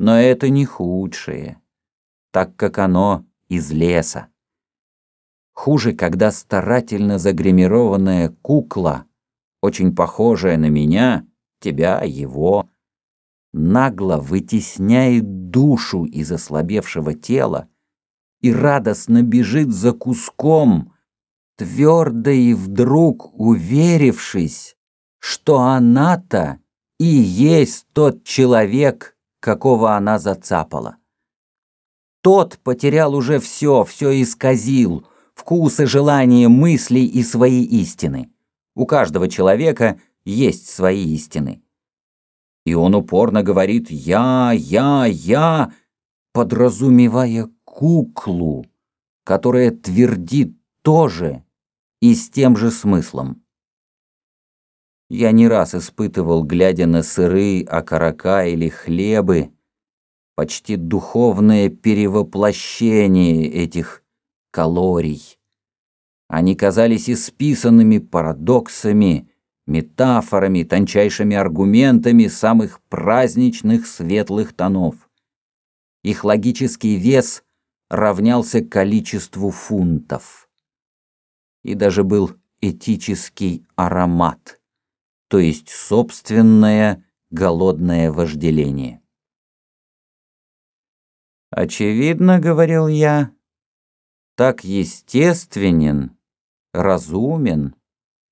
Но это не худшее, так как оно из леса. Хуже, когда старательно загримированная кукла, очень похожая на меня, тебя, его, нагло вытесняет душу из ослабевшего тела и радостно бежит за куском, твердо и вдруг уверившись, что она-то и есть тот человек, какого она зацапала. Тот потерял уже все, все исказил, вкус и желание мыслей и свои истины. У каждого человека есть свои истины. И он упорно говорит «я, я, я», подразумевая куклу, которая твердит тоже и с тем же смыслом. Я не раз испытывал, глядя на сыры, окорока или хлебы, почти духовное перевоплощение этих калорий. Они казались исписанными парадоксами, метафорами, тончайшими аргументами самых праздничных светлых тонов. Их логический вес равнялся количеству фунтов. И даже был этический аромат, то есть собственное голодное вожделение. «Очевидно, — говорил я, — так естественен, разумен,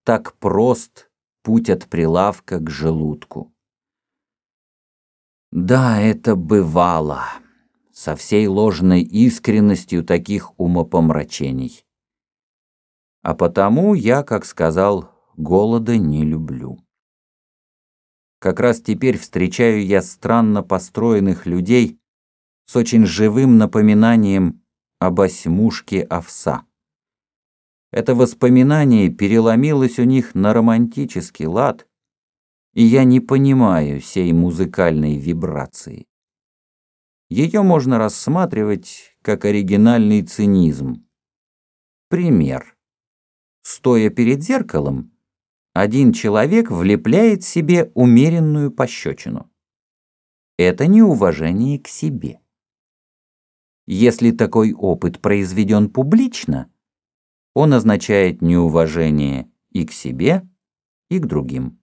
так прост путь от прилавка к желудку. Да, это бывало, со всей ложной искренностью таких умопомрачений. А потому я, как сказал, голода не люблю. Как раз теперь встречаю я странно построенных людей с очень живым напоминанием об осьмушке овса. Это воспоминание переломилось у них на романтический лад, и я не понимаю сей музыкальной вибрации. Ее можно рассматривать как оригинальный цинизм. Пример. Стоя перед зеркалом, один человек влепляет себе умеренную пощечину. Это неуважение к себе. Если такой опыт произведен публично, он означает неуважение и к себе, и к другим.